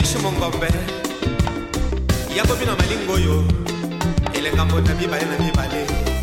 riche mongombe ya kobina malingo oyo elenga mbota mibale na mibale